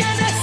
quién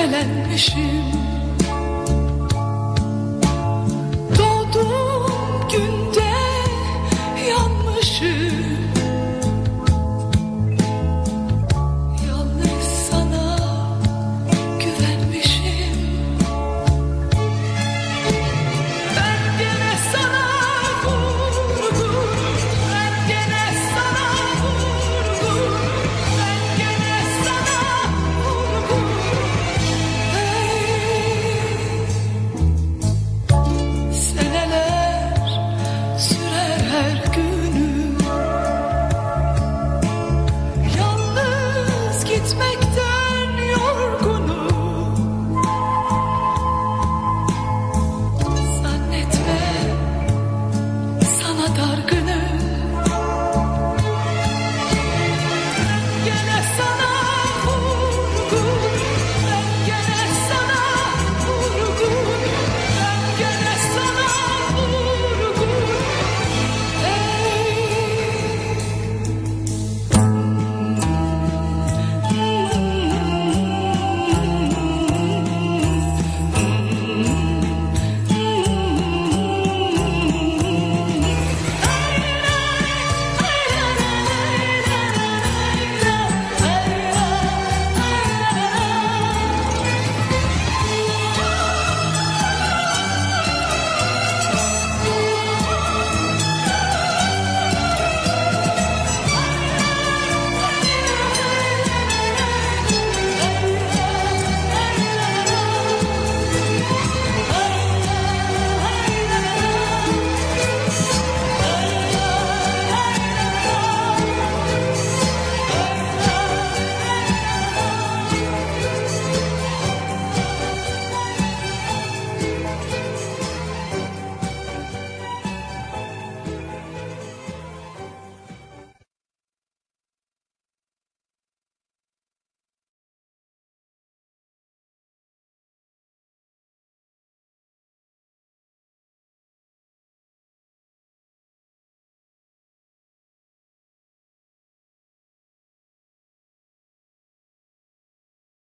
İtilmiş, tekmelenmişim dark